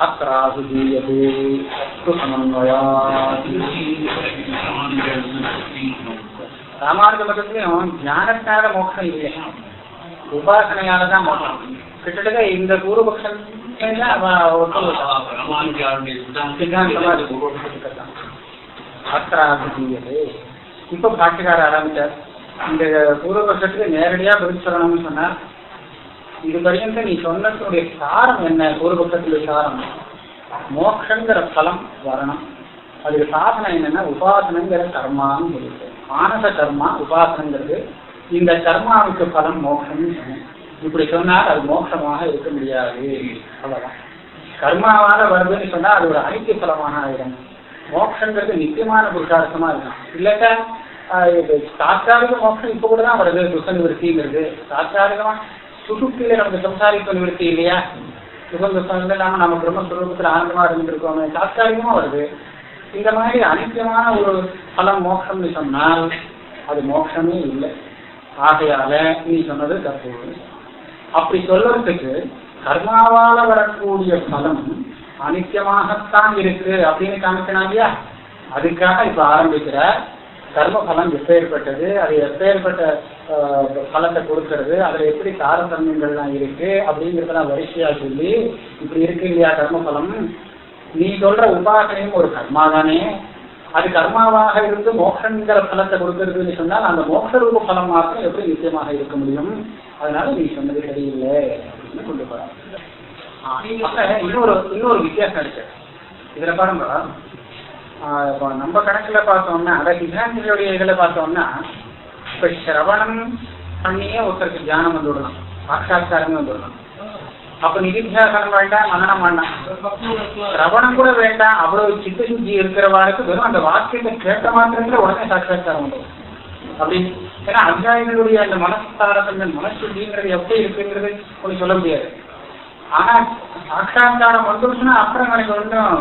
அत्राசுதீயதே அஸ்து சமன்வயாத் ராமானுஜ மதத்திலையும் ஞானத்தினால மோட்சம் இல்லை உபாசனையால தான் மோட்சம் கிட்டத்தட்ட இந்த பூர்வபக்ஷம் சித்தாந்தமா இப்ப பாட்டுக்கார ஆரம்பிச்சார் இந்த பூர்வபக்ஷத்துக்கு நேரடியா பதில் சொல்லணும்னு சொன்னார்। இது பரியந்த நீ சொன்னதுடைய சாரம் என்ன? பூர்வபக்ஷத்துடைய சாரம் மோக்ஷங்கிற பலம் வரணும். அதுக்கு சாதனம் என்னன்னா உபாசனங்கிற கர்மான்னு சொல்லிட்டு. மானச கர்மா உபாசனங்கிறது இந்த கர்மாவுக்கு பலம் மோட்சம்னு சொன்னேன். இப்படி சொன்னால் அது மோட்சமாக இருக்க முடியாது. அவ்வளவுதான். கர்மாவாக வருதுன்னு சொன்னா அது ஒரு அனைத்து பலமாக ஆயிடும். மோட்சங்கிறது நித்தியமான புருஷார்த்தமா இருக்கும் இல்லாட்டா ஆஹ் இது மோட்சம் இப்ப கூட தான் வருது. துக்க விருத்திங்கிறது தாற்காலிகமா சுசுப்தியில நமக்கு சம்சாரிக்க நிவர்த்தி இல்லையா? சுகம் துக்கம் இல்லாம நம்ம பிரம்மஸ்வரூபத்துல ஆனந்தமா இருந்திருக்கோமே. தாத்காலிகமா வருது. இந்த மாதிரி அனித்தியமான ஒரு பலம் மோட்சம்னு சொன்னால் அது மோட்சமே இல்லை. ஆகையால நீ சொன்னது தப்பு. அப்படி சொல்றதுக்கு கர்மாவால வரக்கூடிய பலம் அனித்தியமாகத்தான் இருக்கு அப்படின்னு காமிக்கணும் இல்லையா? அதுக்காக இப்ப ஆரம்பிக்கிற கர்ம பலம் எப்பேற்பட்டது? அது எப்பேற்பட்ட பலத்தை கொடுக்கறது அதுல எப்படி தாரதமியங்கள்லாம் இருக்கு அப்படிங்கறதெல்லாம் வரிசையா சொல்லி இப்படி இருக்கு இல்லையா கர்ம பலம் நீ சொல்ற உபாசனையும் ஒரு கர்மா தானே. அது கர்மாவாக இருந்து மோட்சங்கிற பலத்தை கொடுக்கறதுன்னு சொன்னால் அந்த மோட்ச ரூப பலம் மாத்திரம் எப்படி நிச்சயமாக இருக்க முடியும்? அதனால நீ சொன்னது சரியில்லை அப்படின்னு கொண்டு போறாங்க இன்னொரு இன்னொரு வித்தியாசம் இருக்கு. இதுல பாருங்க. இப்போ நம்ம கணக்குல பார்த்தோம்னா அதாவது இஸ்லாமியர்களுடைய இதுல பார்த்தோம்னா இப்ப சிரவணம் பண்ணியே ஒருத்தருக்கு தியானம் வந்து விடலாம் சாட்சாத்காரமே வந்து விடலாம் அப்ப நிதித்தியாசனம் வேண்டாம் மனநம் வேண்டாம். சிரவணம் கூட வேண்டாம். அவ்வளவு சித்த சுத்தி இருக்கிறவாருக்கு வெறும் அந்த வாக்கியத்தை கேட்ட மாத்திரத்துல உடனே சாட்சாத்காரம் வந்துடும் அப்படின்னு ஏன்னா அத்தியாயங்களுடைய அந்த மனஸ்தாரத்தன் மனசுத்திங்கிறது எப்படி இருக்குங்கிறது கொஞ்சம் சொல்ல முடியாது. ஆனா சாட்சாத்காரம் வந்துருச்சுன்னா அப்புறம் எனக்கு ஒன்றும்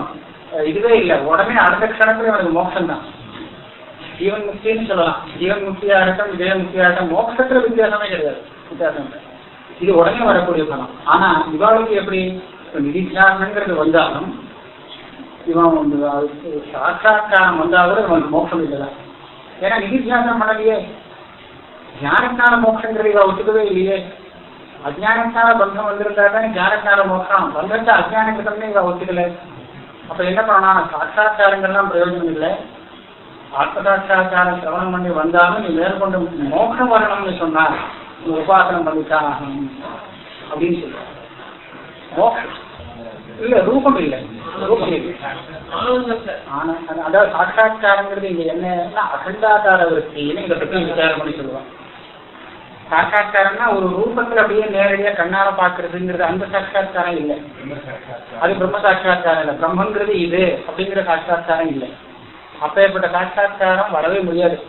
இதுவே இல்லை. உடனே அடுத்த க்ஷணத்துல எனக்கு மோட்சம் தான் ஜீவன் முக்தின்னு சொல்லலாம் ஜீவன் முக்தியா இருக்கட்டும் இதய முக்தியா இருக்கட்டும் மோட்சத்துல வித்தியாசமே கிடையாது வித்தியாசம் இல்லை இது உடனே வரக்கூடிய பணம் ஆனா இவாளுக்கு எப்படி நிதித்தியாசங்கிறது வந்தாலும் இவன் வந்து சாட்சாத்காரம் வந்தாலும் இவனுக்கு மோட்சம் இல்லை ஏன்னா நிதித்தியாசம் பண்ணலையே ஞானத்தான மோட்சங்கிறது இவ ஒத்துக்கவே இல்லையே அஜானத்தான பந்தம் வந்திருந்தா தான் ஞானத்தான மோட்சம் பந்தத்தை அஜானத்துக்கு இவ ஒத்துக்கல அப்ப என்ன பண்ணா சாட்சாத்காரங்கள்லாம் பிரயோஜனம் இல்லை ஆத்ம சிரவணம் பண்ணி வந்தாலும் நீ மேற்கொண்டு மோட்சம் வரணும்னு சொன்னார் நீ உபாசனம் பண்ணித்தான் ஆகணும் அப்படின்னு சொல்ற மோட்சம் இல்ல ரூபம் இல்லை. ரூபம் இல்லை. ஆனா அதாவது சாட்சாத்காரங்கிறது இங்க என்னன்னா அகண்டாச்சார விற்பின்னு இந்த பத்தி விசாரம் பண்ணி சொல்லுவாங்க. சாட்சாத்காரம்னா ஒரு ரூபத்துல அப்படியே நேரடியா கண்ணால பாக்குறதுங்கிறது அந்த சாட்சாத்காரம் இல்லை. அது பிரம்ம சாட்சாத்காரம் இல்லை. பிரம்மங்கிறது இது அப்படிங்கிற சாட்சாத்காரம் இல்லை. அப்பேற்பட்ட சாட்சா்காரம் வரவே முடியாது.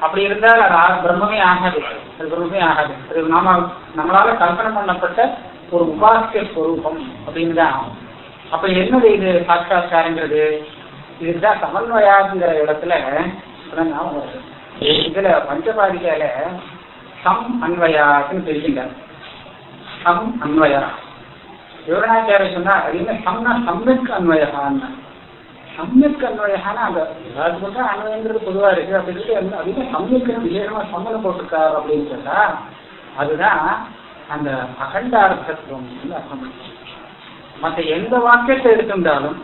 அப்படி இருந்தால் அது ஆ- பிரம்மமே ஆகாது. அது பிரம்மமே ஆகாது. அது நாம நம்மளால கல்பனை பண்ணப்பட்ட ஒரு உபாசிய ஸ்வரூபம் அப்படின்னு தான் ஆகும். அப்ப என்னது இது சாட்சா்காரங்கிறது இதுதான் சமன்வயாங்கிற இடத்துல வருது. இதுல பஞ்சபாதிகால சம் அன்வயாக்குன்னு தெரியுங்க சம் அன்வயா. விவரணாச்சாரிய சொன்னா அது என்ன? சம்னா சம்யக் அன்வயான்னு. சம்யக் அன்வயானா அந்த எல்லாத்துக்கும் சொல்றா அன்வயங்கிறது பொதுவா இருக்கு அப்படி சொல்லிட்டு அது என்ன சம்யக்குன்னு விசேஷமா சம்மதம் போட்டிருக்காரு அப்படின்னு சொன்னா அதுதான் அந்த அகண்டார்த்தத்துவம் அர்த்தம் மற்ற எந்த வாக்கியத்தை எடுத்திருந்தாலும்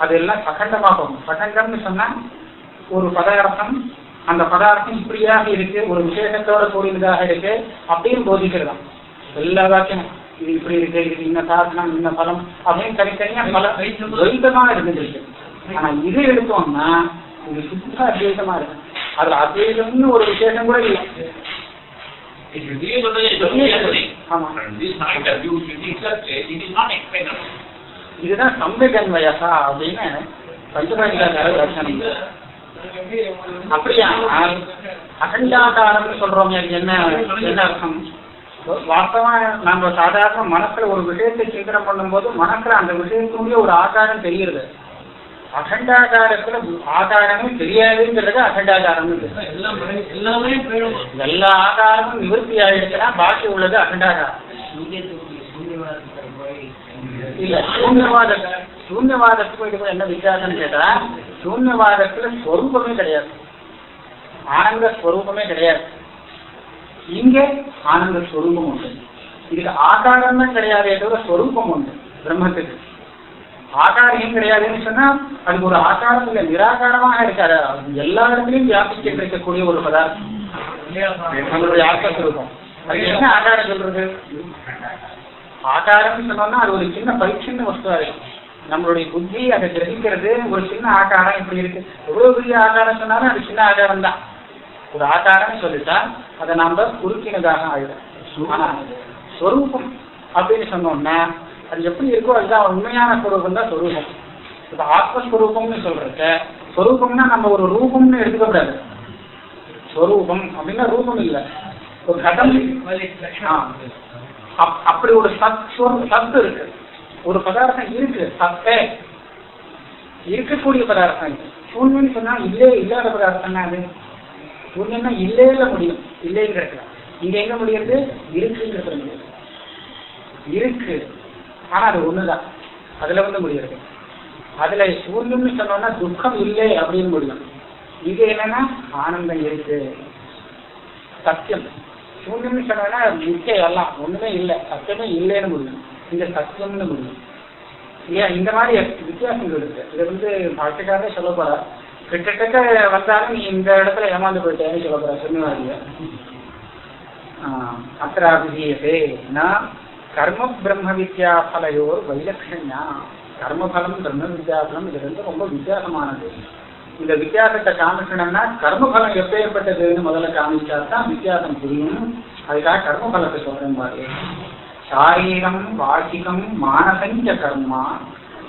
அதெல்லாம் சகண்டமா போகும் சகண்டம்னு சொன்னா ஒரு பதார்த்தம் அந்த பதார்த்தம் இப்படியாக இருக்கு ஒரு விசேஷத்தோட கூடியதாக இருக்கு அப்படின்னு போதிக்கிறதாம். எல்லா வாக்கியமும் இது இப்படி இருக்கு இது இன்ன சாதனம் இன்ன பலம் அப்படின்னு தனித்தனியா பல துவைத்தமா இருந்துருக்கு ஆனா இது எடுத்தோம்னா இது சுத்தா அத்வைதமா இருக்கு. அதுல அத்வைதம்னு ஒரு விசேஷம் கூட இல்லை. இதுதான் சம்யகன்வயசா அப்படின்னு லட்சணம் அப்படியா அகண்டாகாரம்னு சொல்றோம் என்ன என்ன அர்த்தம்? வாஸ்தவமா நம்ம சாதாரண மனசுல ஒரு விஷயத்தை சிந்தனை பண்ணும்போது மனசுல அந்த விஷயத்துடைய ஒரு ஆகாரம் தெரியுது அகண்டாகாரத்துல ஆகாரமே தெரியாதுங்கிறது போயிடும். எல்லா ஆகாரமும் நிவர்த்தி ஆயிடுச்சுன்னா பாக்கி உள்ளது அகண்டாகாரம். இல்ல சூன்யவாத சூன்யவாதத்துக்கும் இதுக்கும் என்ன வித்தியாசம்னு கேட்டா சூன்யவாதத்துல ஸ்வரூபமே கிடையாது. ஆனந்த ஸ்வரூபமே கிடையாது. இங்க ஆனந்த ஸ்வரூபம் உண்டு. இதுக்கு ஆகாரம் தான் கிடையாதே தவிர ஸ்வரூபம் உண்டு பிரம்மத்துக்கு. ஆகாரியம் கிடையாதுன்னு சொன்னா அதுக்கு ஒரு ஆகாரம் இல்லை நிராகாரமாக இருக்காது. அது எல்லா இடத்துலையும் வியாபிச்சு இருக்கக்கூடிய ஒரு பதார்த்தம். நம்மளுடைய ஆத்மஸ்வரூபம் அதுக்கு என்ன ஆகாரம் சொல்றது ஆகாரம்னு சொன்னோம்னா அது ஒரு சின்ன பரிச்சின்ன வஸ்துவா இருக்கும் நம்மளுடைய புத்தி அதை கிரகிக்கிறது. ஒரு சின்ன ஆகாரம் இப்படி இருக்கு. எவ்வளவு பெரிய ஆகாரம் சொன்னாலும் அது சின்ன ஆகாரம் தான் ஒரு ஆகாரம் சொல்லிட்டா அதை நாம குறுக்கினதாக ஆயிடும். ஆனா ஸ்வரூபம் அப்படின்னு சொன்னோம்னா அது எப்படி இருக்கோ அதுதான் உண்மையான ஸ்வரூபம் தான் ஸ்வரூபம் இப்ப ஆத்மஸ்வரூபம்னு சொல்றது ஸ்வரூபம்னா நம்ம ஒரு ரூபம்னு எடுத்துக்க கூடாது. ஸ்வரூபம் அப்படின்னா ரூபம் இல்லை. ஒரு கதம் அப்- அப்படி ஒரு சத் சத்து இருக்கு. ஒரு பதார்த்தம் இருக்கு சத்தே. இருக்கக்கூடிய பதார்த்தம் இது. சூன்யம்னு சொன்னா இல்லே இல்லாத பதார்த்தம் தான் அது. சூன்யம்னா இல்லையில முடியும். இல்லைங்கிறது இங்க எங்க முடியுது? சொல்ல. முடியும் இருக்கு. ஆனா அது ஒண்ணுதான். அதுல வந்து முடியாது அதுல சூரியம்னு சொன்னோம்னா துக்கம் இல்லை அப்படின்னு முடியும். இது என்னன்னா ஆனந்தம் இருக்கு. சத்தியம். சூன்யம்னு சொன்னா மிக்க எல்லாம் ஒண்ணுமே இல்லை. சத்தியமே இல்லைன்னு முடியும். இங்க சத்தியம்னு முடியும். இல்லையா? இந்த மாதிரி வித்தியாசங்கள் இருக்கு. இது வந்து பாட்டுக்காரே சொல்ல போறா கிட்டத்தட்ட வந்தாலும் நீ இந்த இடத்துல ஏமாந்து போயிட்டேன்னு சொல்ல போறா சொன்னவாதிய அத்திராபிதீயதே நான் கர்ம பிரம்ம வித்யா பலையோர் வைலட்சண்யா கர்மபலம் பிரம்ம வித்யாபலம் இது வந்து ரொம்ப வித்தியாசமானது. இந்த வித்தியாசத்தை காமிக்கணும்னா கர்மபலம் எப்பேற்பட்டதுன்னு முதல்ல காமிச்சா தான் வித்தியாசம் புரியும். அதுக்காக கர்மபலத்தை சொல்றேன் பாரு. சாரீரம் வாசிகம் மானசஞ்ச கர்மா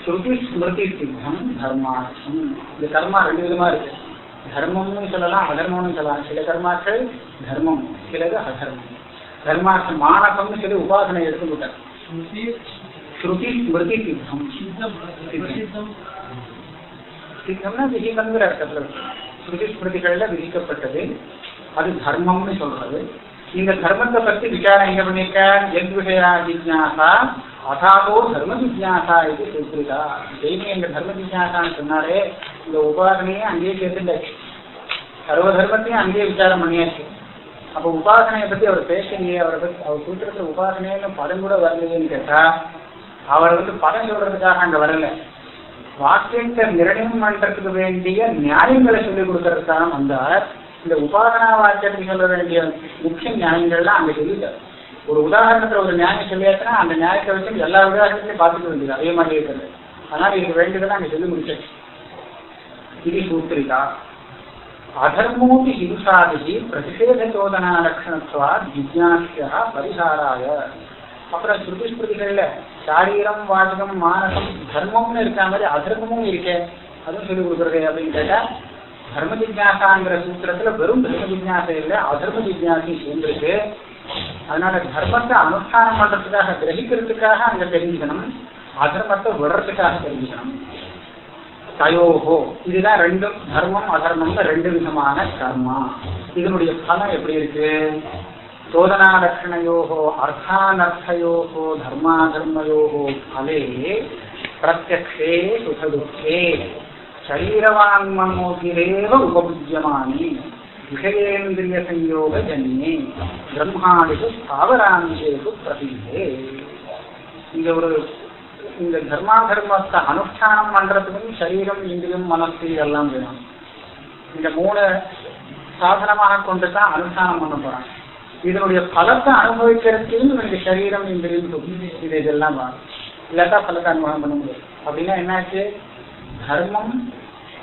ஸ்ருதி ஸ்மிருதி சித்தம் தர்மார்த்தம். இந்த கர்மா ரெண்டு விதமா இருக்கு. தர்மம்னு சொல்லலாம் அதர்மம்னு சொல்லலாம். சில கர்மாக்கள் தர்மம் சிலது அதர்மம். தர்மார்த்தம் மானசம்னு சொல்லி உபாசனை எடுத்துக்கிட்டார். ஸ்ருதி ஸ்மிருதி சித்தம். சித்தம்னா விதிகங்கிற அர்த்தத்துல. ஸ்ருதி ஸ்மிருதிகள்ல விதிக்கப்பட்டது. அது தர்மம்னு சொல்றது. இந்த தர்மத்தை பற்றி விசாரம் எங்க பண்ணிருக்கார் எத் விஷயா ஜிஜாசா? அதாதோ தர்ம ஜிஜாசா இது சொல்லிருக்கா தெய்வம் எங்க தர்ம ஜிஜாசான்னு சொன்னாலே இந்த உபாசனையே அங்கேயே சேர்த்துட்டாச்சு சர்வ தர்மத்தையும் அங்கேயே விசாரம் பண்ணியாச்சு. அப்ப உபாசனையை பத்தி அவர் பேசலையே அவரை பத்தி அவர் சூத்திரத்துல உபாசனைன்னு படம் கூட வரலையேன்னு கேட்டா அவர் வந்து படம் சொல்றதுக்காக அங்க வரல. வாக்கியத்தை நிர்ணயம் பண்றதுக்கு வேண்டிய நியாயங்களை சொல்லிக் கொடுக்கறதுக்காக வந்தார். இந்த உபாசனா வாக்கியத்துக்கு சொல்ல வேண்டிய முக்கிய நியாயங்கள்லாம் அங்க சொல்லல ஒரு உதாரணத்துல ஒரு நியாயம் சொல்லியாச்சுன்னா அந்த நியாயத்தை வச்சு எல்லா உதாரணத்தையும் பார்த்துக்க வேண்டியது அதே மாதிரி இருக்கிறது அதனால இது வேண்டியதான் அங்க சொல்லி முடிச்சது இது சூத்திரிகா அதர்மோபி ஹிம்சாதி பிரதிஷேத சோதனா லட்சணத்துவா ஜிஜாசியா பரிசாராய. அப்புறம் ஸ்ருதி ஸ்மிருதிகள்ல சாரீரம் வாசகம் மானசம் தர்மம்னு இருக்க மாதிரி அதர்மமும் இருக்கே. அதுவும் சொல்லி கொடுக்குறது அப்படின்னு கேட்டா தர்ம ஜிஜாசாங்கிற சூத்திரத்துல வெறும் தர்ம ஜிஜ்ஞாசை இல்லை அதர்ம ஜிஜ்ஞாசையும் சேர்ந்திருக்கு. அதனால தர்மத்தை அனுஷ்டானம் பண்றதுக்காக கிரகிக்கிறதுக்காக அங்க தெரிஞ்சுக்கணும். அதர்மத்தை விடுறதுக்காக தெரிஞ்சுக்கணும். தயோகோ இதுதான் ரெண்டும் தர்மம் அதர்மம்னு ரெண்டு விதமான கர்மா. இதனுடைய பலம் எப்படி இருக்கு? சோதனா லட்சணையோகோ அர்த்தானர்த்தயோகோ தர்மாதர்மயோகோ பலே பிரத்யக்ஷே சுகதுக்கே சரீரவான்மனோபிரேவ உபபுஜ்யமானி. விஷயேந்திரிய சஞ்சோக ஜன்னே பிரம்மாடிஷு ஸ்தாவராந்தேஷு பிரதீதே இந்த ஒரு இந்த தர்மா தர்மத்தை அனுஷ்டானம் பண்றதுக்கும் சரீரம் இந்திரியம் மனசு இதெல்லாம் வேணும். இந்த மூணு சாதனமாக கொண்டு தான் அனுஷ்டானம் பண்ண போறாங்க. இதனுடைய பலத்தை அனுபவிக்கிறதுக்கும் இவனுக்கு சரீரம் இந்திரியம் இது இதெல்லாம் வேணும். இல்லாட்டா பலத்தை அனுபவம் பண்ண முடியாது. அப்படின்னா என்னாச்சு? தர்மம்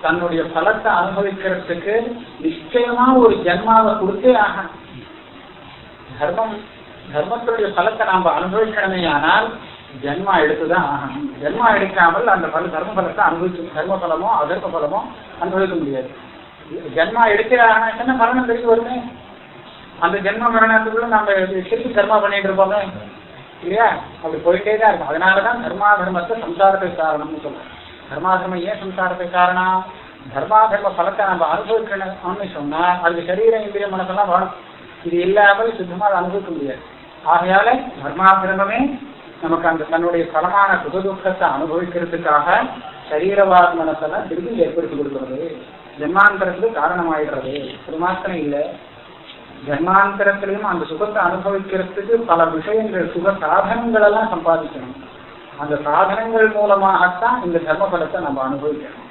தன்னுடைய பலத்தை அனுபவிக்கிறதுக்கு நிச்சயமா ஒரு ஜென்மாவை கொடுத்தே ஆகணும். தர்மம் தர்மத்துடைய பலத்தை நாம அனுபவிக்கணுமே ஆனால் ஜென்மா எடுத்துதான் ஆகணும். ஜென்மா எடுக்காமல் அந்த பல தர்ம பலத்தை அனுபவிக்க தர்ம பலமோ அதர்ம பலமோ அனுபவிக்க முடியாது. ஜென்மா எடுக்கிற என்ன மரணம் தெரிஞ்சு வருமே? அந்த ஜென்ம மரணத்துக்குள்ள நம்ம திருப்பி கர்மா பண்ணிட்டு இருப்போமே? இல்லையா? அப்படி போயிட்டே தான் இருக்கும். அதனாலதான் தர்மா தர்மத்தை சம்சாரத்தை காரணம்னு சொல்றோம். தர்மாதர்மம் ஏன் சம்சாரத்துக்கு காரணம் தர்மாதர்ம பலத்தை நம்ம அனுபவிக்கணும்னு சொன்னா அதுக்கு சரீர இந்திரிய மனசெல்லாம் வேணும். இது இல்லாமல் சுத்தமா அதை அனுபவிக்க முடியாது. ஆகையால தர்மாதர்மமே நமக்கு அந்த தன்னுடைய பலமான சுகதுக்கத்தை அனுபவிக்கிறதுக்காக சரீரவாத மனசெல்லாம் திருப்பி ஏற்படுத்தி கொடுக்கிறது. ஜென்மாந்தரத்துக்கு காரணமாயிடுறது. அது மாத்திரம் இல்லை. ஜென்மாந்தரத்திலையும் அந்த சுகத்தை அனுபவிக்கிறதுக்கு பல விஷயங்கள் சுக சாதனங்கள் எல்லாம் சம்பாதிக்கணும். அந்த சாதனங்கள் மூலமாகத்தான் இந்த தர்ம பலத்தை நம்ம அனுபவிக்கணும்.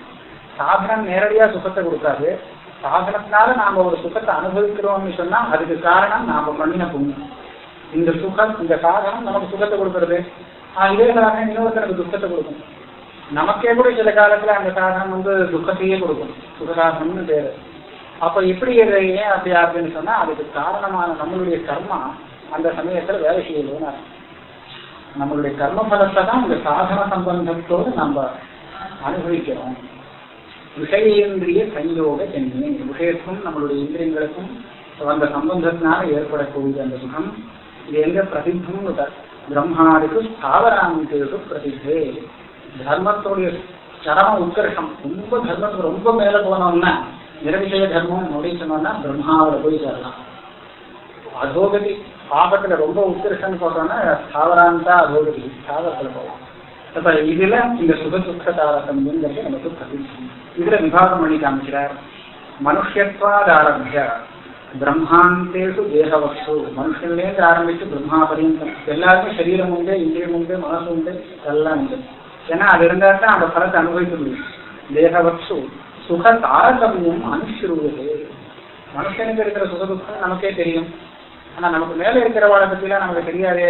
சாதனம் நேரடியா சுகத்தை கொடுக்காது. சாதனத்தினால நாம ஒரு சுகத்தை அனுபவிக்கிறோம்னு சொன்னா அதுக்கு காரணம் நாம பண்ணின புண்ணியம். இந்த சுகம் இந்த சாதனம் நமக்கு சுகத்தை கொடுக்கறது. ஆஹ் இதே சாதனம் இன்னொருத்தருக்கு துக்கத்தை கொடுக்கும். நமக்கே கூட சில காலத்துல அந்த சாதனம் வந்து துக்கத்தையே கொடுக்கும். சுகசாதனம்னு பேரு. அப்ப எப்படி ஏன் அப்படி அப்படின்னு சொன்னா அதுக்கு காரணமான நம்மளுடைய கர்மா அந்த சமயத்துல வேலை செய்யலன்னு அர்த்தம். நம்மளுடைய கர்ம பலத்தை தான் இந்த சாதன சம்பந்தத்தோடு நம்ம அனுபவிக்கிறோம். விஷயேந்திரிய சஞ்சோக ஜன்மே. விஷயத்துக்கும் நம்மளுடைய இந்திரியங்களுக்கும் அந்த சம்பந்தத்தினால ஏற்படக்கூடிய அந்த சுகம் இது எங்க பிரசித்தம் பிரம்மாவுக்கு ஸ்தாவராந்தேஷு பிரசித்தே தர்மத்துடைய சரம உத்கர்ஷம் ரொம்ப தர்மத்துக்கு ரொம்ப மேல போனோம்னா நிரவிஷய தர்மம் அப்படின்னு சொன்னோம்னா பிரம்மாவில் போய் சேரலாம். அதோகதி பாபத்துல ரொம்ப உத்கிருஷ்டன்னு சொல்றோம்னா ஸ்தாவராந்தா அதோகதி ஸ்தாவரத்துல போகலாம். அப்ப இதுல இந்த சுக துக்க தாரதமியங்கிறது நமக்கு பிரசித்தம் இதுல விபாகம் பண்ணி காமிக்கிறார். மனுஷத்வாதாரபிய பிரம்மாந்தேஷு தேகவசு மனுஷன்லேருந்து ஆரம்பிச்சு பிரம்மா பரியந்தம் எல்லாருக்கும் சரீரம் உண்டு இந்திரியம் உண்டு மனசு உண்டு எல்லாம் உண்டு. ஏன்னா அது இருந்தா தான் அந்த பலத்தை அனுபவிக்க முடியும். தேகவசு சுக தாரதமியம் அனுஷ்ருவது மனுஷனுக்கு இருக்கிற சுகதுக்கம் நமக்கே தெரியும். ஆனா நமக்கு மேல இருக்கிறவாளை பத்திலாம் நமக்கு தெரியாது.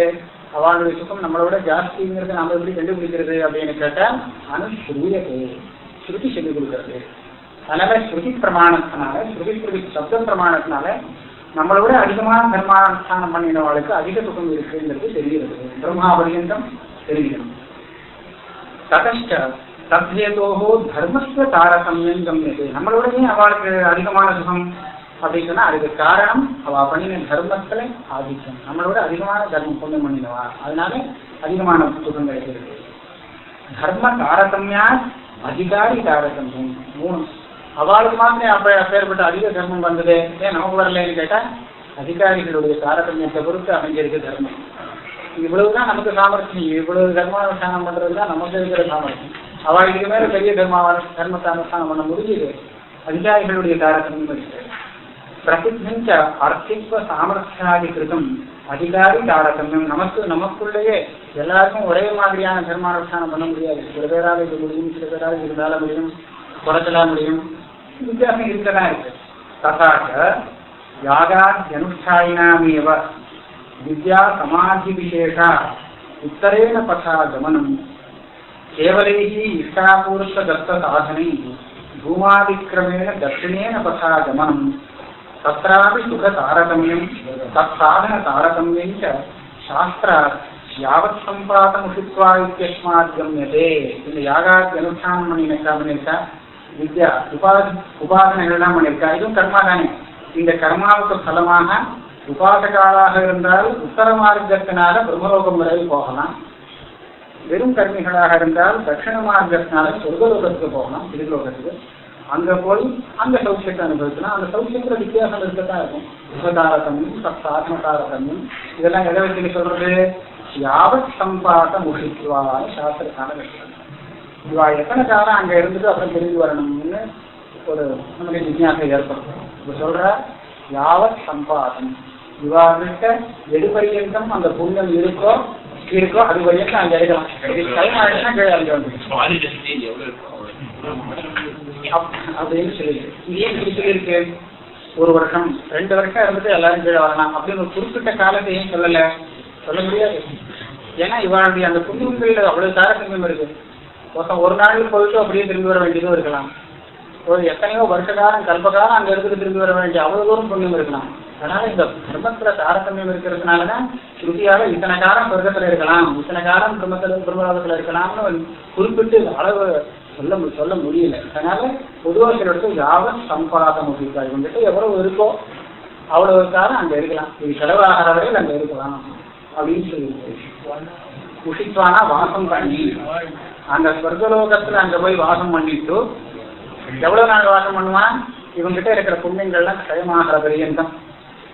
அவளுடைய சுகம் நம்மளோட ஜாஸ்திங்கிறது நம்ம எப்படி கண்டுபிடிக்கிறது அப்படின்னு கேட்டா அனுஷ்ரூயது ஸ்ருதி சொல்லி கொடுக்கறது. அதனால ஸ்ருதி பிரமாணத்தினால ஸ்ருதி ஸ்ருதி சப்த பிரமாணத்தினால நம்மளை விட அதிகமான தர்மானுஷ்டானம் பண்ணினவாளுக்கு அதிக சுகம் இருக்குங்கிறது தெரிகிறது. பிரம்மா பரியந்தம் தெரிகிறது. ததஷ்ட தத்ஹேதோஹோ தர்மஸ்வ தாரதமியம் கம்யது நம்மளோடனே அவளுக்கு அதிகமான சுகம் அப்படின்னு சொன்னா அதுக்கு காரணம் அவ பண்ணின தர்மத்துல ஆதிக்கம். நம்மளோட அதிகமான தர்மம் புண்ணியம் பண்ணினவா? அதனால அதிகமான சுகம் கிடைக்கிறது. தர்ம தாரதமியா அதிகாரி தாரதமியம் மூணு. அவளுக்கு மாத்திரம் அப்ப அப்பேற்பட்ட அதிக தர்மம் வந்தது. ஏன் நமக்கு வரலன்னு கேட்டா அதிகாரிகளுடைய தாரதமியத்தை பொறுத்து அமைஞ்சிருக்கு தர்மம். இவ்வளவுதான் நமக்கு சாமர்த்தியம். இவ்வளவு தர்மானுஷ்டானம் பண்றதுதான் நமக்கு இருக்கிற சாமர்த்தியம். அவள் இதுக்கு மேல பெரிய தர்மாவ தர்மத்தை அனுஷ்டானம் பண்ண முடியுது அதிகாரிகளுடைய தாரதமியம் ప్రసిద్ధం చ అర్థిత్వ సామర్థ్యాది கிருதம் அதிகாரி தாரதமியம் நமக்கு நமக்குள்ளேயே எல்லாருக்கும் ஒரே மாதிரியான தர்மானுஷ்டானம் பண்ண முடியாது சில பேரால் இது முடியும் சில பேரால் இருந்தால முடியும் குறைச்சலா முடியும் வித்தியாசம் இருக்கதான் இருக்கு தசாச்ச யாகாத்யனுஷ்டாயினாமேவ வித்யா சமாதி விசேஷா உத்தரேண பதா கமனம் கேவலைः இஷ்டாபூர்த்ததத்த சாதனை பூமாதிக்கிரமேண தட்சிணேன பதா கமனம் तत्रापि सुखतारतम्यं तत्साधनतारतम्यं च शास्त्रात् यावत् सम्पातमुषित्वा इत्यस्मात् गम्यते இந்த யாகாத்தி அனுஷ்டானம் பண்ணியிருக்கா பண்ணியிருக்கா வித்யா உபாதி உபாசனைகள்லாம் பண்ணியிருக்கா இதுவும் கர்மா தானே இந்த கர்மாவுக்கு பலமாக உபாசகாலாக இருந்தால் உத்தர மார்க்கத்தினால பிரம்மலோகம் வரை போகலாம் வெறும் கர்மிகளாக இருந்தால் தட்சிண மார்க்கத்தினால சொர்க்கலோகத்துக்கு போகலாம் திருலோகத்துக்கு அங்க போய் அந்த சௌக்கியத்தை அனுபவிக்கலாம் அந்த சௌக்கியத்துல வித்தியாசம் இருக்கத்தான் இருக்கும். சுகதாரதமியம் சப்தாத்மதாரதமியம் இதெல்லாம் எதை வச்சு சொல்றது? யாவத் சம்பாத முஷித்வான சாஸ்திரத்தான கட்டுறாங்க இவா எத்தனை காலம் அங்க இருந்துட்டு அப்புறம் தெரிஞ்சு வரணும்னு ஒரு நமக்கு ஜிக்ஞாசை ஏற்படும் இப்ப சொல்ற யாவத் சம்பாதம். இவா கிட்ட எது பரியந்தம் அந்த புண்ணியம் இருக்கோ இருக்கோ அது வரைக்கும் அங்க இருக்கலாம் இது டைம் ஆயிடுச்சுன்னா கீழே அங்கே வந்து அப்படின்னு சொல்லியிருக்கு இது ஏன் இப்படி சொல்லியிருக்கு? ஒரு வருஷம் ரெண்டு வருஷம் இருந்துட்டு எல்லாரும் கீழே வரலாம். அப்படின்னு ஒரு குறிப்பிட்ட காலத்தை ஏன் சொல்லல? சொல்ல முடியாது. ஏன்னா இவளுடைய அந்த புண்ணியங்கள் அவ்வளவு தாரதமியம் இருக்கு. ஒருத்தன் ஒரு நாள் போயிட்டு அப்படியே திரும்பி வர வேண்டியதும் இருக்கலாம். ஒரு எத்தனையோ வருஷ காலம் கல்பகாலம் அங்க இருக்கிறது திரும்பி வர வேண்டிய அவ்வளவு தூரம் புண்ணியம் இருக்கலாம். அதனால இந்த தர்மத்துல தாரதமியம் இருக்கிறதுனாலதான் ருதியால இத்தனை காலம் சொர்க்கத்துல இருக்கலாம் இத்தனை காலம் பிரம்மத்துல பிரம்மலோகத்துல இருக்கலாம்னு குறிப்பிட்டு அளவு சொல்ல மு- சொல்ல முடியல. அதனால பொதுவாக சில இடத்துல யாவத் சம்பாதம் அப்படிங்கிறது வந்துட்டு எவ்வளவு இருக்கோ அவ்வளவு காலம் அங்க இருக்கலாம். இது செலவாகிற வரையில் அங்க இருக்கலாம் அப்படின்னு சொல்லி குஷித்வானா வாசம் பண்ணி அந்த ஸ்வர்கலோகத்துல அங்க போய் வாசம் பண்ணிட்டு எவ்வளவு நாள் வாசம் பண்ணுவான்? இவங்கிட்ட இருக்கிற புண்ணியங்கள்லாம் க்ஷயமாகிற பரியந்தம்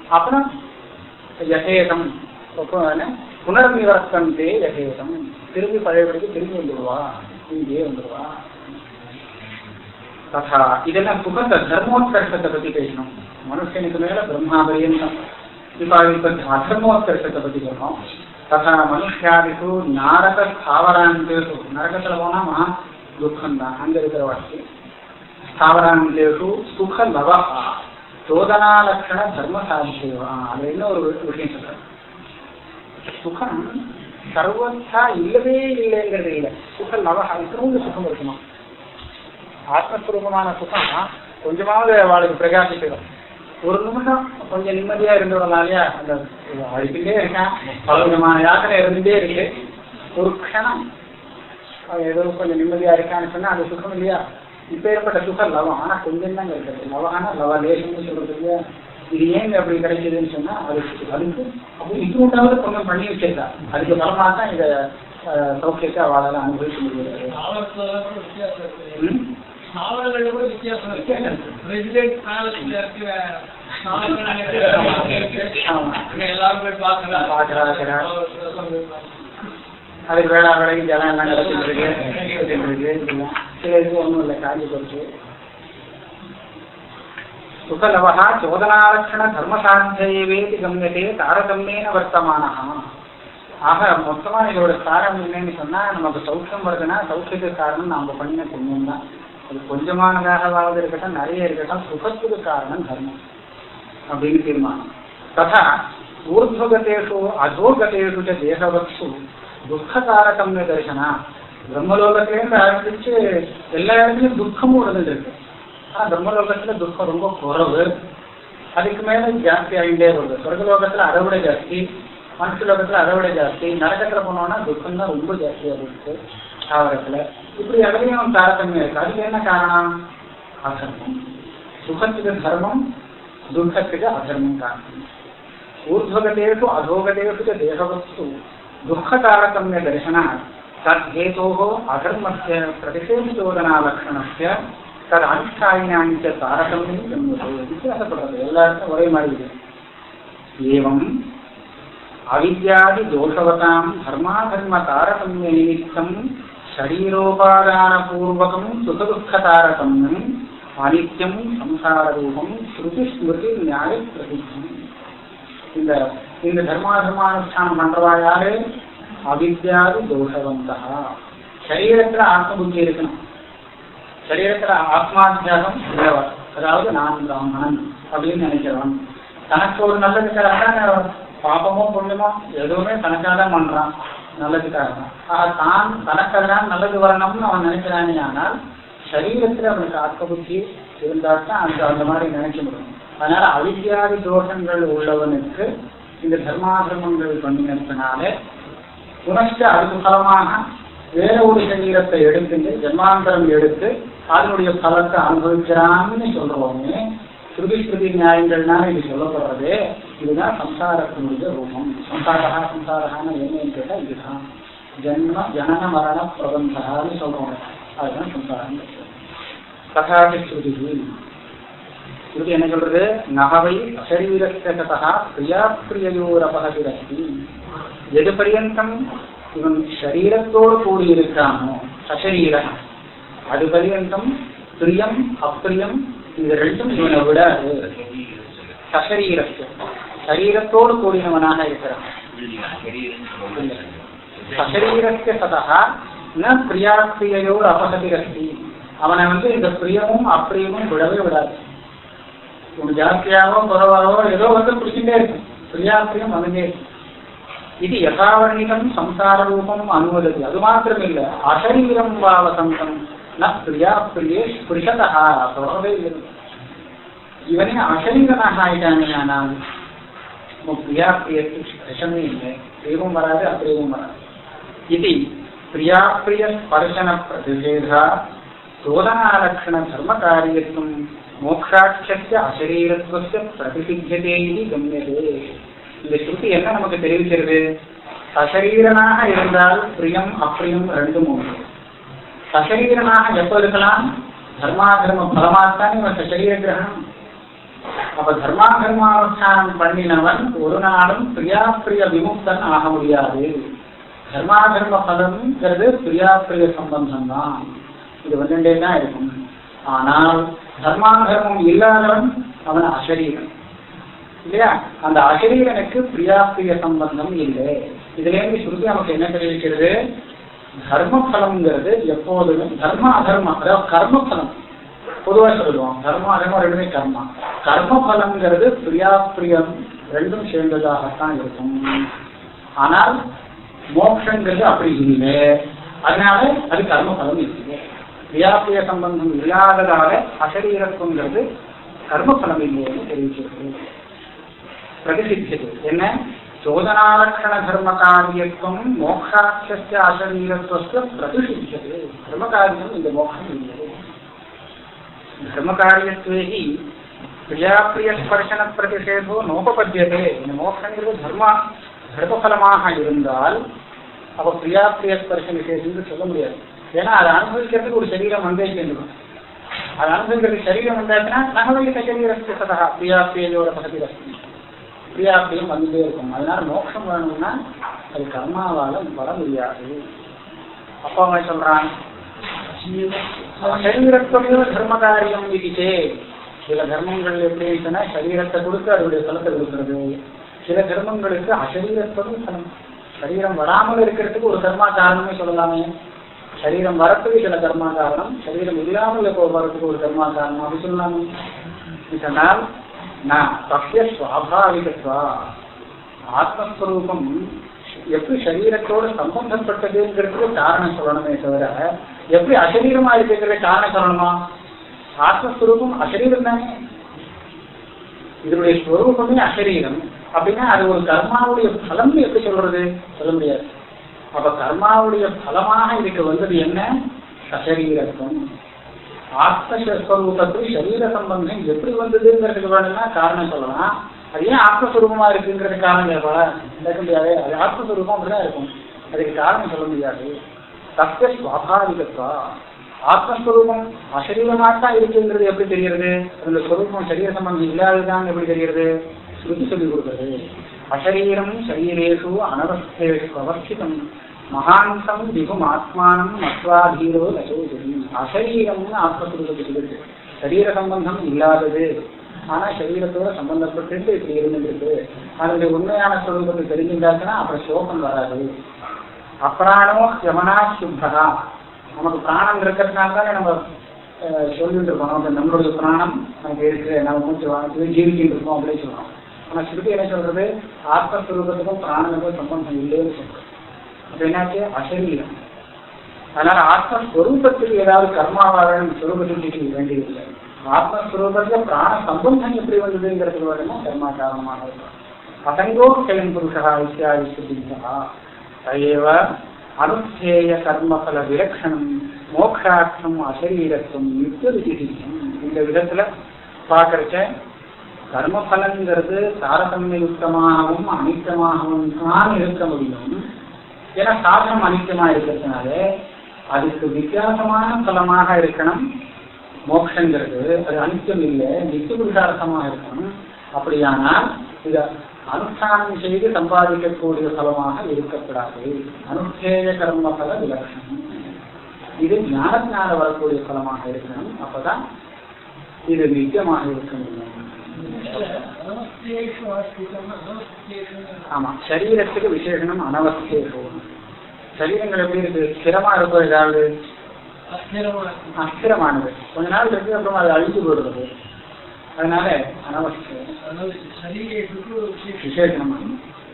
அப்புறம் யசேதம் புனர்நிவர்த்தந்தே யசேதம். திரும்பி பழையபடிக்கு திரும்பி வந்துடுவா. இங்கே வந்துடுவா. ததா இதெல்லாம் சுகந்த தர்மோத்கர்ஷத்தை பத்தி பேசணும் மனுஷனுக்கு மேல பிரம்மா பரியந்தம் இப்ப இப்ப அதர்மோத்கர்ஷத்தை பத்தி சொல்றோம் ததா மனுஷாதிக்கு நாரக ஸ்தாவராந்தேஷு நரகத்துல போனா மகா துக்கம் தான் அங்க இருக்கிற வாழ்க்கை ஸ்தாவராந்தேஷு சுக லவா சோதனாலட்சண தர்ம சாத்தியவா அது என்ன ஒரு விஷயம் சொல்றேன் சுகம் சர்வத்தா இல்லவே இல்லைங்கிறது இல்லை சுக லவா இத்தினோண்டு சுகம் இருக்கணும் ஆத்மஸ்வரூபமான சுகம் கொஞ்சமாவது அவளுக்கு பிரகாசிக்கிறோம் ஒரு நிமிஷம் கொஞ்சம் நிம்மதியா இருந்தவனாலயா அந்த அழுக்கிட்டே இருக்கான். பல விதமான யாத்திரை இருந்துட்டே இருக்கு. ஒரு க்ஷணம். ஏதோ கொஞ்சம் நிம்மதியா இருக்கான்னு சொன்னா அது சுகம் இல்லையா? இப்ப ஏற்பட்ட சுகம் லவம். ஆனா கொஞ்சம் தான் கிடைக்கிறது. லவகான லவ லேசம்னு சொல்றது இல்லையா? இது ஏங்க அப்படி கிடைச்சதுன்னு சொன்னா அதுக்கு அதுக்கு அப்போ இது உண்டாவது கொஞ்சம் பண்ணி வச்சிருக்கா. அதுக்கு பலமா தான் இத சௌக்கியத்தை அவளால அனுபவிக்க முடியாது. தாவரங்கள்ல கூட வித்தியாசம் இருக்கு ரெசிடென்ட் பேலஸ்ல இருக்கிற எல்லாரும் போய் பாக்குறா பார்க்கறா, அதுக்கு வேளா வேலைக்கு ஜனம் எல்லாம் கிடைச்சிட்டு இருக்கு சில இது ஒண்ணும் இல்லை காஞ்சி போச்சு சுகலவா சோதனாலட்சண தர்மசாத்தியவேதி கம்யதே தாரதமியேன வர்த்தமானஹா ஆக மொத்தமா இதோட காரணம் என்னன்னு சொன்னா நமக்கு சௌக்கியம் வருதுன்னா சௌக்கியத்துக்கு காரணம் நாம பண்ணின புண்ணியம் தான் அது கொஞ்சமானதாகவாவது இருக்கட்டும் நிறைய இருக்கட்டும் சுகத்துக்கு காரணம் தர்மம் அப்படின்னு தீர்மானம் ததா ఊర్ధ్వగతేషు అధోగతేషు దేహవత్సు దుఃఖకారకం దర్శన பிரம்மலோகத்திலேருந்து ஆரம்பிச்சு எல்லா இடத்துலையும் துக்கமும் இருந்துருக்கு ஆனால் பிரம்மலோகத்தில் துக்கம் ரொம்ப குறவு அதுக்கு மேலே ஜாஸ்தி ஆகிட்டே வருது சொர்க்கலோகத்தில் அதை விட ஜாஸ்தி மனுஷ லோகத்தில் அதை விட ஜாஸ்தி நரகத்தில் போனோன்னா துக்கம் தான் ரொம்ப ஜாஸ்தியாக இருக்கு ಸ್ಥಾವರಗಳ ಇಬ್ಬರು ಎಡಲಿನ ಒಂದು ತಾರತಮ್ಯ ಇದೆ ಅಲ್ಲಿ ಏನ ಕಾರಣ ಅಧರ್ಮ ಸುಖಕ್ಕೆ ಧರ್ಮಂ ದುಃಖಕ್ಕೆ ಅಧರ್ಮಂ ಕಾರಣ ಊರ್ಧ್ವಗತೇಷು ಅಧೋಗತೇಷು ಚ ದೇಹವಸ್ತು ದುಃಖ ತಾರತಮ್ಯ ದರ್ಶನ ತದ್ಹೇತೋಃ ಅಧರ್ಮಸ್ಯ ಪ್ರತಿಷೇಧಿತೋದನಾಲಕ್ಷಣಸ್ಯ ತದನುಷ್ಠಾಯಿನಾಂಚ ತಾರತಮ್ಯ ಎನ್ನುವುದು ವ್ಯತ್ಯಾಸಪಡುತ್ತದೆ ಎಲ್ಲರನ್ನೂ ಒರೆ ಮಾಡಿದೆ ಏವಂ ಅವಿದ್ಯಾದಿ ದೋಷವತಾಂ ಧರ್ಮಾಧರ್ಮ ತಾರತಮ್ಯ ನಿಮಿತ್ತಂ శరీరోపాదానపూర్వకం సుఖదుఃఖతారకం అనిత్యం சம்சார ரூபம் ஸ்ருதி ஸ்மிருதி நியாய பிரதிஜம் இந்த இந்த தர்மாதர்மானுஷ்டானம் பண்றவா யாரு அவித்யாது தோஷவந்தா. சரீரத்துல ஆத்ம புத்தி இருக்கணும். சரீரத்துல ஆத்மாத்தியாகம் உள்ளவர். அதாவது நான் பிராமணன் அப்படின்னு நினைக்கிறவன். தனக்கு ஒரு நல்லது பாபமோ புண்ணியமோ எதுவுமே தனக்காக பண்றான். நல்லதுக்காக. தான் ஆக தான் தனக்கு அதனால் நல்லது வரணும்னு அவன் நினைக்கிறானே ஆனால் சரீரத்துல அவனுக்கு ஆத்ம இருந்தால் தான் அந்த அந்த மாதிரி நினைக்க முடியும். அதனால அவித்யாதி தோஷங்கள் உள்ளவனுக்கு இந்த தர்மாதர்மங்கள் பண்ணினதுனால புனஷ்ட அதுக்கு பலமாக வேற ஒரு சரீரத்தை எடுத்துட்டு ஜன்மாந்தரம் எடுத்து அதனுடைய பலத்தை அனுபவிக்கிறான்னு சொல்றவங்க ஸ்ருதி ஸ்ருதி நியாயங்கள்னால இது சொல்லப்படுறது. இதுதான் சம்சாரத்தினுடைய ரூபம். சம்சாரா சம்சாரான என்னன்னு கேட்டா இதுதான். ஜன்ம ஜனன மரண பிரபந்தகான்னு சொல்றோம். அதுதான் சம்சாரம் கதாதி ஸ்ருதி. ஸ்ருதி என்ன சொல்றது? நகவை சரீரஸ்தகதா பிரியாப்பிரியோரபகதிரஸ்தி எது பரியந்தம்? இவன் சரீரத்தோடு கூடி இருக்கானோ சசரீரன் அது பரியந்தம் பிரியம் அப்பிரியம் இது ரெண்டும் இவனை விடாது. சசரீரத்து சரீரத்தோடு கூடினவனாக இருக்கிறான். சசரீரஸ்ய சதா ந பிரியாப்பிரியோர் அபகதிரஸ்தி அவனை வந்து இந்த பிரியமும் அப்பிரியமும் விடவே விடாது. உன் ஜாஸ்தியாவோ குறவாவோ ஏதோ வந்து பிடிச்சிட்டே இருக்கும். பிரியாப்பிரியம் வந்துட்டே இருக்கும். இது யசாவர்ணிகம் சம்சார ரூபம் அனுவதது அது மாத்திரம் இல்ல அசரீரம் வாவசந்தம் ந பிரியா பிரியே ஸ்பிருஷதா தொடரவே இல்லை. இவனே அசரீரனாக ஆயிட்டானே ஆனால் प्रिया एवं वराज अत्रैवं वराज इति प्रियाप्रियस्पर्शनप्रतिषेधः शोधनारक्षणधर्मकार्यत्वं மோட்சாட்சஸ்ய அசரீரத்துவஸ்ய பிரதிசித்தியதே இது கம்யதே. இந்த ஸ்ருதி என்ன நமக்கு தெரிவிக்கிறது? சசரீரனாக இருந்தால் பிரியம் அப்பிரியம் ரெண்டும் உண்டு. சசரீரனாக எப்போ இருக்கலாம்? அப்ப தர்மாதர்மானுஷ்டானம் பண்ணினவன் ஒரு நாளும் பிரியாப்பிரிய விமுக்தன் ஆக முடியாது. தர்மாகர்ம பலம்ங்கிறது பிரியாப்பிரிய சம்பந்தம் தான் இது வந்துட்டே தான் இருக்கும். ஆனால் தர்மாதர்மம் இல்லாதவன் அவன் அசரீரன். இல்லையா? அந்த அசரீரனுக்கு பிரியாப்பிரிய சம்பந்தம் இல்லை. இதுல இருந்து சுருதி நமக்கு என்ன தெரிவிக்கிறது தர்ம பலம்ங்கிறது எப்போதுமே தர்ம அதர்மம் அதாவது கர்ம பலம் பொதுவா சொல்லுவோம் தர்ம அதர்மம் ரெண்டுமே கர்மா. கர்ம பலம்ங்கிறது பிரியாப்பிரியம் ரெண்டும் சேர்ந்ததாகத்தான் இருக்கும். ஆனால் மோட்சங்கிறது அப்படி இல்லை. அதனால அது கர்ம பலம் இருக்குது பிரியாப்பிரிய சம்பந்தம் இல்லாததால அசரீரத்துங்கிறது கர்ம பலம் இல்லைன்னு தெரிவிச்சிருக்கு பிரதிசித்தது என்ன? சோதனாலட்சண தர்ம காரியத்துவம் மோக்ஷாட்சிய அசரீரத்துவஸ்து பிரதிசித்தது தர்ம காரியம் இந்த மோட்சம் இல்லை. தர்ம காரியத்வே பிரியாப்பிரிய ஸ்பர்சன பிரதிஷேதோ நோபபத்தியதே இந்த மோட்சங்கிறது தர்மா தர்மபலமாக இருந்தால் அப்போ பிரியாப்பிரிய ஸ்பர்ச நிஷேதம் சொல்ல முடியாது. ஏன்னா அதை அனுபவிக்கிறதுக்கு ஒரு சரீரம் வந்தே சேர்ந்துடும் அது அனுபவிக்கிறதுக்கு சரீரம் வந்தாச்சுன்னா நகவலிக்க சரீரஸ்து சதா பிரியாப்பிரியோட பகுதியில் பிரியாப்பிரியம் வந்துட்டே இருக்கும். அதனால மோட்சம் வேணும்னா அது கர்மாவால் வர முடியாது. அப்பா அவன் சொல்றான் சரீரத்துவமே தர்ம காரியம் இதுச்சே சில தர்மங்கள் எப்படி சொன்னா சரீரத்தை கொடுத்து அதனுடைய பலத்தை கொடுக்கிறது. சில தர்மங்களுக்கு அசரீரத்துவம் தனம் சரீரம் வராமல் இருக்கிறதுக்கு ஒரு தர்மா காரணமே சொல்லலாமே. சரீரம் வரத்துக்கு சில தர்மா காரணம் சரீரம் இல்லாமல் வரத்துக்கு ஒரு தர்மா காரணம் அப்படி சொல்லலாமே. இதனால் நான் சத்திய சுவாபாவிகத்வா. ஆத்மஸ்வரூபம் எப்படி சரீரத்தோட சம்பந்தப்பட்டதுங்கிறதுக்கு காரணம் சொல்லணுமே தவிர எப்படி அசரீரமா இருக்குங்கிறது காரணம் சொல்லணுமா? ஆத்மஸ்வரூபம் அசரீரம் தானே. இதனுடைய ஸ்வரூபமே அசரீரம். அப்படின்னா அது ஒரு கர்மாவுடைய பலம் எப்படி சொல்றது? சொல்ல முடியாது. அப்ப கர்மாவுடைய பலமாக இதுக்கு வந்தது என்ன? அசரீரத்துவம். ஆத்மஸ்வரூபத்துக்கு சரீர சம்பந்தம் எப்படி வந்ததுங்கிறதுக்கு வேணும்னா காரணம் சொல்லலாம். அது ஏன் ஆத்மஸ்வரூபமா இருக்குங்கிறது காரணம் கேட்பா கேட்க முடியாது அது ஆத்மஸ்வரூபம் அப்படிதான் இருக்கும். அதுக்கு காரணம் சொல்ல முடியாது. சத்திய சுவாபாவிகத்வா. ஆத்மஸ்வரூபம் அசரீரமாத்தான் இருக்குங்கிறது எப்படி தெரிகிறது? அந்த ஸ்வரூபம் சரீர சம்பந்தம் இல்லாததுதான் எப்படி தெரிகிறது? ஸ்ருதி சொல்லிக் கொடுக்குறது. அசரீரம் சரீரேஷு அனவஸ்தேஷு அவஸ்திதம் மகாந்தம் மிகும் ஆத்மானம் மத்வாதீரோ லசோதரி அசரீரம்னு ஆத்மஸ்வரூபத்துக்கு சரீர சம்பந்தம் இல்லாதது. ஆனா சரீரத்தோட சம்பந்தப்பட்டு இப்படி இருந்துருக்கு அதனுடைய உண்மையான ஸ்வரூபத்தை தெரிஞ்சுட்டாச்சுன்னா அப்புறம் சோகம் வராது. அப்ராணோ யமனா சுத்தகா. நமக்கு பிராணம் இருக்கிறதுனால தானே நம்ம சொல்லிட்டு இருக்கோம். நமக்கு நம்மளுடைய பிராணம் நமக்கு இருக்கு. நம்ம மூச்சு வாங்கிட்டு ஜீவிக்கிட்டு இருக்கோம் அப்படின்னு சொல்றோம். ஆனா சுருதி என்ன சொல்றது? ஆத்மஸ்வரூபத்துக்கும் பிராணனுக்கும் சம்பந்தம் இல்லைன்னு சொல்றோம் அப்ப என்னாச்சு? அசரீரம். அதனால ஆத்மஸ்வரூபத்துக்கு ஏதாவது கர்மாவாகணும் சுரூபத்துக்கு வேண்டியதில்லை. ஆத்மஸ்வரூபத்துல பிராண சம்பந்தம் எப்படி வந்ததுங்கிறது வரணும் கர்மா காரணமாக இருக்கும் அசங்கோ செயல் புருஷா இத்தியாதி சுத்திகா தயேவ அனுஷ்டேய கர்மபல விலட்சணம் மோக்ஷாட்சம் அசரீரத்துவம் நித்திய விசிஷம் இந்த விதத்துல பார்க்கறச்ச கர்மபலங்கிறது தாரதமியயுக்தமாகவும் அனித்தமாகவும் தான் இருக்க முடியும். ஏன்னா சாதனம் அனித்தமா இருக்கிறதுனால அதுக்கு வித்தியாசமான பலமாக இருக்கணும். மோட்சங்கிறது அது அனித்தியம் இல்லை. நித்திய புருஷார்த்தமாக இருக்கணும். அப்படியானால் இது அனுஷ்டானம் செய்து சம்பாதிக்கக்கூடிய பலமாக இருக்கப்படாது அனுஷ்டேய கர்ம பல விலட்சணம் இது ஞானத்தினால வரக்கூடிய பலமாக இருக்கணும். அப்பதான் இது நித்தியமாக இருக்கணும் ஆமா. சரீரத்துக்கு விசேஷனம் அனவஸ்தேஷம் சரீரங்கள் எப்படி இருக்கு? ஸ்திரமா இருக்கும் ஏதாவது? அஸ்திரமானது. கொஞ்ச நாள் இருக்கு அப்புறம் அது அழிஞ்சு போடுறது அதனால அனவஸ்தேஷம் அதாவது சரீரத்துக்கு விசேஷம். விசேஷனம்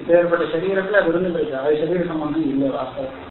இப்பேற்பட்ட சரீரத்துல அது இருந்துருக்கு அது சரீர சம்பந்தம் இல்லை வாஸ்தவம்